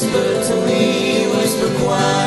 whisper to me, whisper quiet.